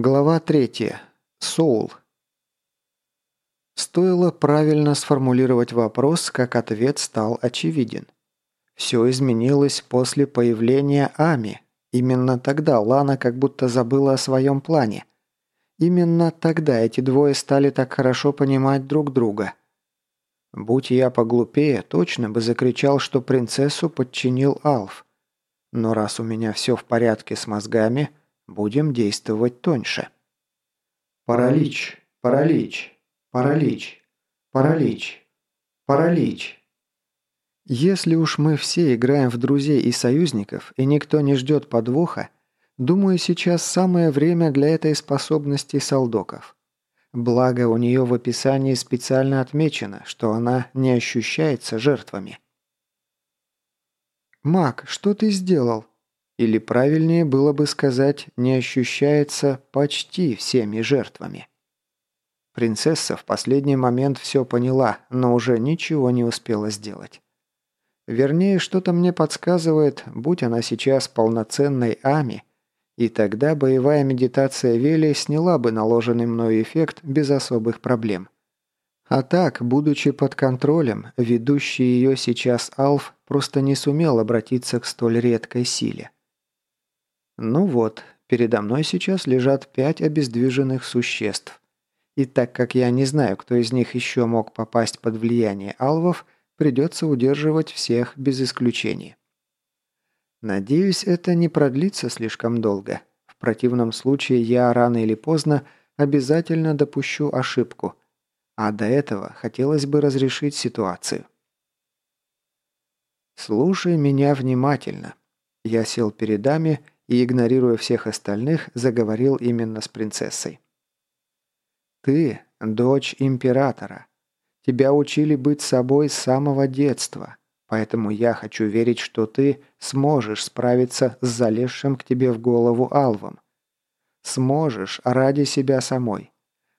Глава третья. Соул. Стоило правильно сформулировать вопрос, как ответ стал очевиден. Все изменилось после появления Ами. Именно тогда Лана как будто забыла о своем плане. Именно тогда эти двое стали так хорошо понимать друг друга. Будь я поглупее, точно бы закричал, что принцессу подчинил Алф. Но раз у меня все в порядке с мозгами, Будем действовать тоньше. Паралич, паралич, паралич, паралич, паралич. Если уж мы все играем в друзей и союзников, и никто не ждет подвоха, думаю, сейчас самое время для этой способности солдоков. Благо, у нее в описании специально отмечено, что она не ощущается жертвами. «Мак, что ты сделал?» Или правильнее было бы сказать, не ощущается почти всеми жертвами. Принцесса в последний момент все поняла, но уже ничего не успела сделать. Вернее, что-то мне подсказывает, будь она сейчас полноценной Ами, и тогда боевая медитация Вели сняла бы наложенный мною эффект без особых проблем. А так, будучи под контролем, ведущий ее сейчас Алф просто не сумел обратиться к столь редкой силе. Ну вот, передо мной сейчас лежат пять обездвиженных существ. И так как я не знаю, кто из них еще мог попасть под влияние алвов, придется удерживать всех без исключения. Надеюсь, это не продлится слишком долго. В противном случае я рано или поздно обязательно допущу ошибку. А до этого хотелось бы разрешить ситуацию. Слушай меня внимательно. Я сел перед Ами и, игнорируя всех остальных, заговорил именно с принцессой. «Ты – дочь императора. Тебя учили быть собой с самого детства, поэтому я хочу верить, что ты сможешь справиться с залезшим к тебе в голову алвом. Сможешь ради себя самой,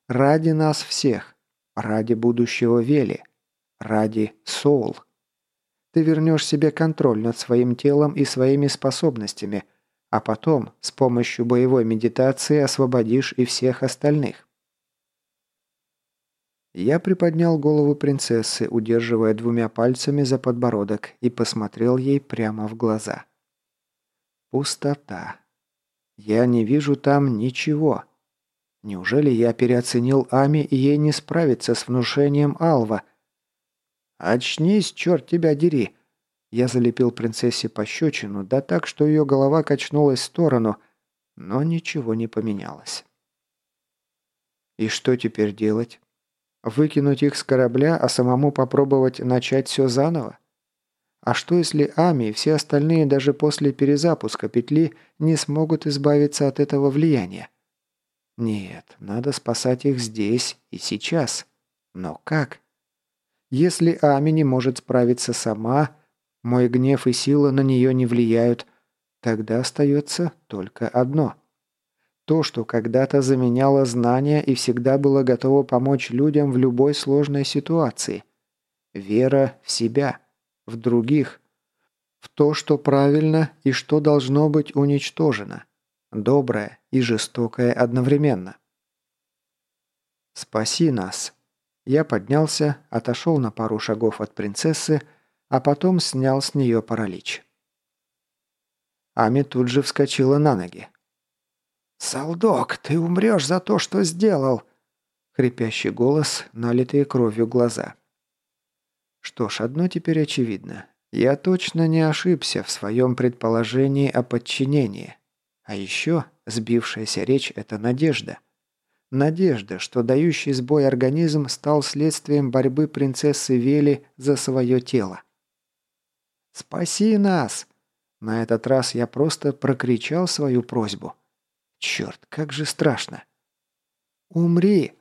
ради нас всех, ради будущего Вели, ради Соул. Ты вернешь себе контроль над своим телом и своими способностями – а потом с помощью боевой медитации освободишь и всех остальных. Я приподнял голову принцессы, удерживая двумя пальцами за подбородок, и посмотрел ей прямо в глаза. Пустота. Я не вижу там ничего. Неужели я переоценил Ами, и ей не справиться с внушением Алва? «Очнись, черт тебя дери!» Я залепил принцессе пощечину, да так, что ее голова качнулась в сторону, но ничего не поменялось. И что теперь делать? Выкинуть их с корабля, а самому попробовать начать все заново? А что если Ами и все остальные даже после перезапуска петли не смогут избавиться от этого влияния? Нет, надо спасать их здесь и сейчас. Но как? Если Ами не может справиться сама, мой гнев и сила на нее не влияют. Тогда остается только одно. То, что когда-то заменяло знания и всегда было готово помочь людям в любой сложной ситуации. Вера в себя, в других, в то, что правильно и что должно быть уничтожено. Доброе и жестокое одновременно. «Спаси нас!» Я поднялся, отошел на пару шагов от принцессы, а потом снял с нее паралич. Ами тут же вскочила на ноги. «Солдок, ты умрешь за то, что сделал!» Хрипящий голос, налитые кровью глаза. Что ж, одно теперь очевидно. Я точно не ошибся в своем предположении о подчинении. А еще сбившаяся речь – это надежда. Надежда, что дающий сбой организм стал следствием борьбы принцессы Вели за свое тело. «Спаси нас!» На этот раз я просто прокричал свою просьбу. Черт, как же страшно. «Умри!»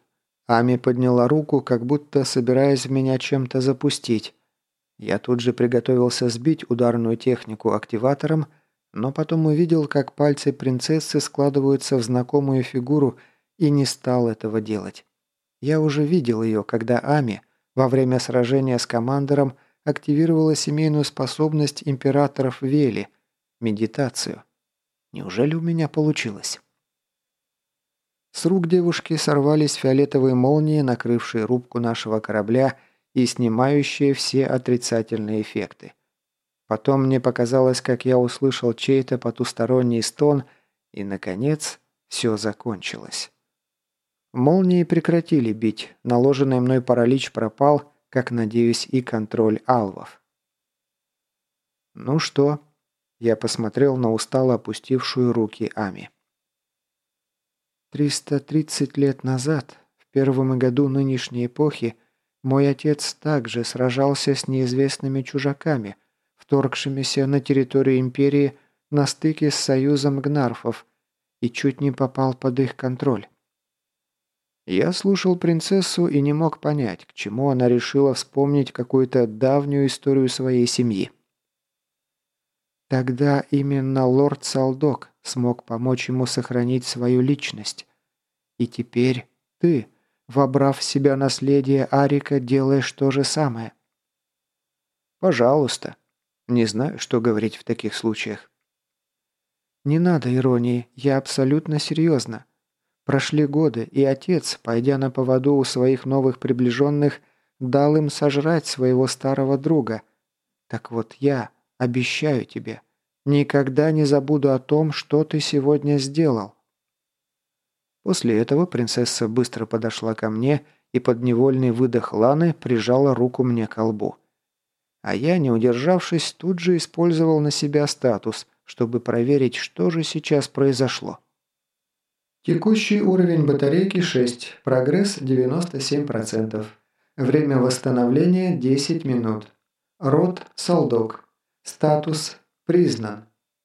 Ами подняла руку, как будто собираясь меня чем-то запустить. Я тут же приготовился сбить ударную технику активатором, но потом увидел, как пальцы принцессы складываются в знакомую фигуру и не стал этого делать. Я уже видел ее, когда Ами во время сражения с командором активировала семейную способность императоров Вели – медитацию. Неужели у меня получилось? С рук девушки сорвались фиолетовые молнии, накрывшие рубку нашего корабля и снимающие все отрицательные эффекты. Потом мне показалось, как я услышал чей-то потусторонний стон, и, наконец, все закончилось. Молнии прекратили бить, наложенный мной паралич пропал, как, надеюсь, и контроль алвов. «Ну что?» Я посмотрел на устало опустившую руки Ами. «Триста тридцать лет назад, в первом году нынешней эпохи, мой отец также сражался с неизвестными чужаками, вторгшимися на территорию Империи на стыке с союзом гнарфов, и чуть не попал под их контроль. Я слушал принцессу и не мог понять, к чему она решила вспомнить какую-то давнюю историю своей семьи. Тогда именно лорд Салдок смог помочь ему сохранить свою личность. И теперь ты, вобрав в себя наследие Арика, делаешь то же самое. Пожалуйста. Не знаю, что говорить в таких случаях. Не надо иронии, я абсолютно серьезно. Прошли годы, и отец, пойдя на поводу у своих новых приближенных, дал им сожрать своего старого друга. Так вот я Обещаю тебе, никогда не забуду о том, что ты сегодня сделал». После этого принцесса быстро подошла ко мне и под невольный выдох Ланы прижала руку мне к лбу. А я, не удержавшись, тут же использовал на себя статус, чтобы проверить, что же сейчас произошло. Текущий уровень батарейки 6, прогресс 97%. Время восстановления 10 минут. Род – Солдок. Статус признан.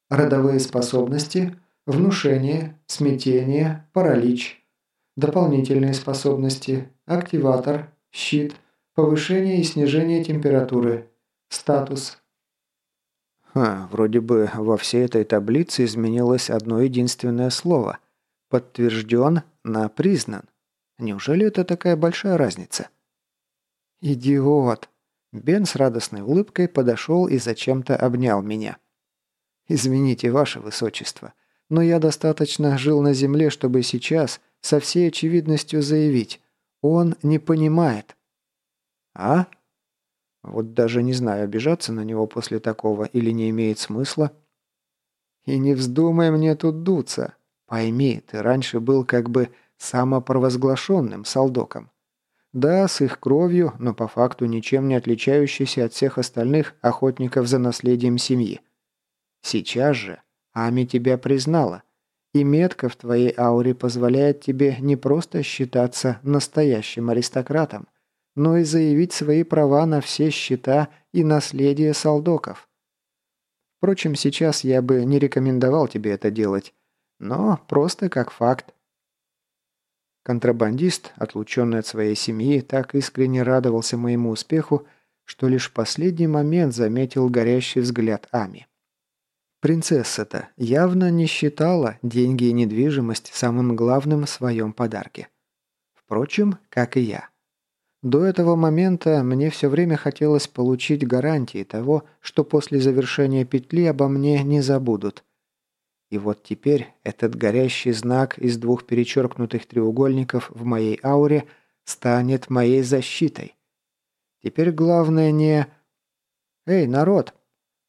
Родовые способности – внушение, смятение, паралич. Дополнительные способности – активатор, щит, повышение и снижение температуры. Статус. Ха, вроде бы во всей этой таблице изменилось одно единственное слово. Подтвержден на признан. Неужели это такая большая разница? «Идиот!» Бен с радостной улыбкой подошел и зачем-то обнял меня. «Извините, ваше высочество, но я достаточно жил на земле, чтобы сейчас со всей очевидностью заявить. Он не понимает». «А?» Вот даже не знаю, обижаться на него после такого или не имеет смысла. «И не вздумай мне тут дуться. Пойми, ты раньше был как бы самопровозглашенным солдоком. Да, с их кровью, но по факту ничем не отличающийся от всех остальных охотников за наследием семьи. Сейчас же Ами тебя признала, и метка в твоей ауре позволяет тебе не просто считаться настоящим аристократом, но и заявить свои права на все счета и наследие солдоков. Впрочем, сейчас я бы не рекомендовал тебе это делать, но просто как факт Контрабандист, отлученный от своей семьи, так искренне радовался моему успеху, что лишь в последний момент заметил горящий взгляд Ами. Принцесса-то явно не считала деньги и недвижимость самым главным в своем подарке. Впрочем, как и я. До этого момента мне все время хотелось получить гарантии того, что после завершения петли обо мне не забудут – и вот теперь этот горящий знак из двух перечеркнутых треугольников в моей ауре станет моей защитой. Теперь главное не... «Эй, народ!»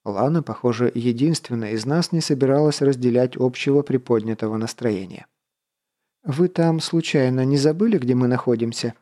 Лана, похоже, единственная из нас не собиралась разделять общего приподнятого настроения. «Вы там случайно не забыли, где мы находимся?»